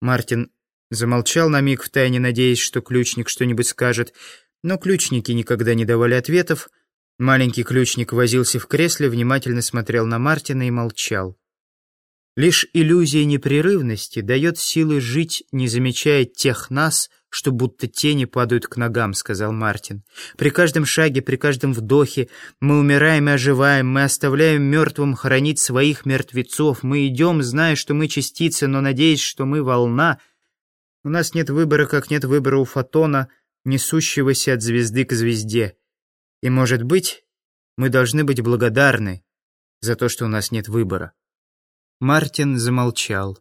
Мартин замолчал на миг, втайне надеясь, что ключник что-нибудь скажет, но ключники никогда не давали ответов. Маленький ключник возился в кресле, внимательно смотрел на Мартина и молчал. Лишь иллюзия непрерывности дает силы жить, не замечая тех нас, что будто тени падают к ногам», — сказал Мартин. «При каждом шаге, при каждом вдохе мы умираем и оживаем, мы оставляем мертвым хоронить своих мертвецов, мы идем, зная, что мы частицы, но надеясь, что мы волна. У нас нет выбора, как нет выбора у фотона, несущегося от звезды к звезде. И, может быть, мы должны быть благодарны за то, что у нас нет выбора». Мартин замолчал.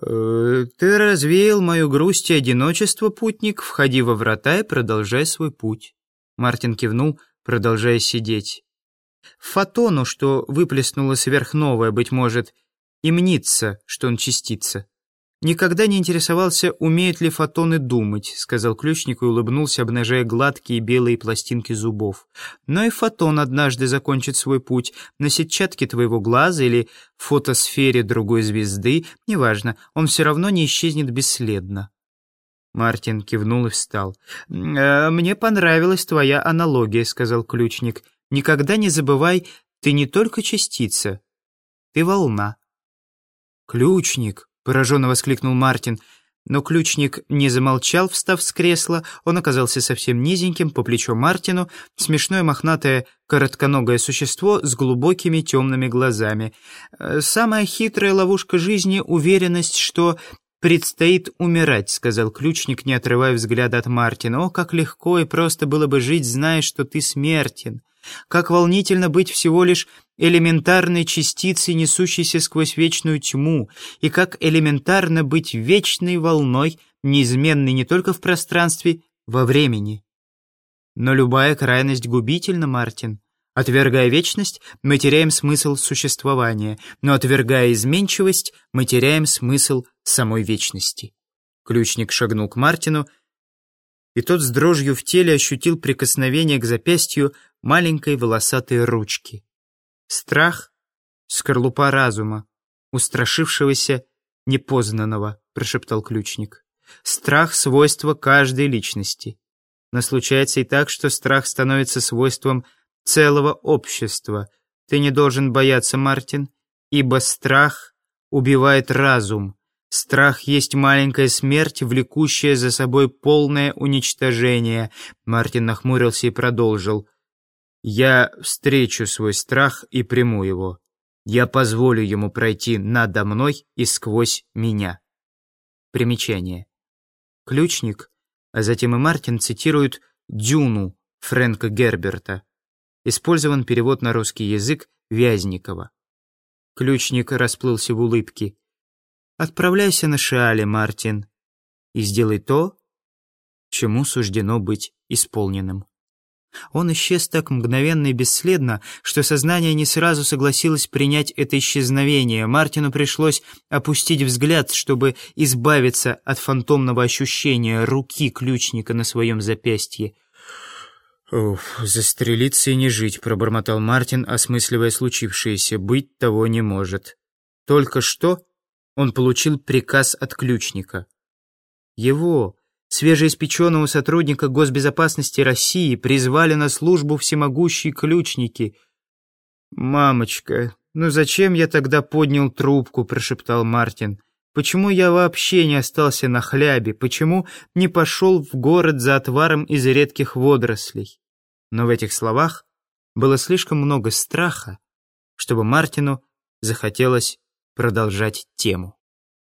«Э, «Ты развеял мою грусть и одиночество, путник. Входи во врата и продолжай свой путь». Мартин кивнул, продолжая сидеть. Фотону, что выплеснуло сверхновое, быть может, и мнится, что он частица. «Никогда не интересовался, умеют ли фотоны думать», — сказал ключник и улыбнулся, обнажая гладкие белые пластинки зубов. «Но и фотон однажды закончит свой путь на сетчатке твоего глаза или фотосфере другой звезды, неважно, он все равно не исчезнет бесследно». Мартин кивнул и встал. «Э, «Мне понравилась твоя аналогия», — сказал ключник. «Никогда не забывай, ты не только частица, ты волна». «Ключник», — пораженно воскликнул Мартин. Но ключник не замолчал, встав с кресла. Он оказался совсем низеньким, по плечо Мартину, смешное мохнатое коротконогое существо с глубокими темными глазами. «Э, «Самая хитрая ловушка жизни — уверенность, что предстоит умирать», — сказал ключник, не отрывая взгляда от Мартина. «О, как легко и просто было бы жить, зная, что ты смертен». Как волнительно быть всего лишь элементарной частицей, несущейся сквозь вечную тьму, и как элементарно быть вечной волной, неизменной не только в пространстве, во времени. Но любая крайность губительна, Мартин. Отвергая вечность, мы теряем смысл существования, но отвергая изменчивость, мы теряем смысл самой вечности. Ключник шагнул к Мартину, и тот с дрожью в теле ощутил прикосновение к запястью маленькой волосатой ручки. Страх — скорлупа разума, устрашившегося непознанного, прошептал ключник. Страх — свойство каждой личности. Но случается и так, что страх становится свойством целого общества. Ты не должен бояться, Мартин, ибо страх убивает разум, Страх есть маленькая смерть, влекущая за собой полное уничтожение. Мартин нахмурился и продолжил. Я встречу свой страх и приму его. Я позволю ему пройти надо мной и сквозь меня. Примечание. Ключник, а затем и Мартин цитируют «Дюну» Фрэнка Герберта. Использован перевод на русский язык Вязникова. Ключник расплылся в улыбке. Отправляйся на Шиале, Мартин, и сделай то, чему суждено быть исполненным. Он исчез так мгновенно и бесследно, что сознание не сразу согласилось принять это исчезновение. Мартину пришлось опустить взгляд, чтобы избавиться от фантомного ощущения руки ключника на своем запястье. «Уф, застрелиться и не жить», — пробормотал Мартин, осмысливая случившееся. «Быть того не может». Только что он получил приказ от ключника. Его, свежеиспеченного сотрудника госбезопасности России, призвали на службу всемогущие ключники. «Мамочка, ну зачем я тогда поднял трубку?» – прошептал Мартин. «Почему я вообще не остался на хлябе? Почему не пошел в город за отваром из редких водорослей?» Но в этих словах было слишком много страха, чтобы Мартину захотелось продолжать тему.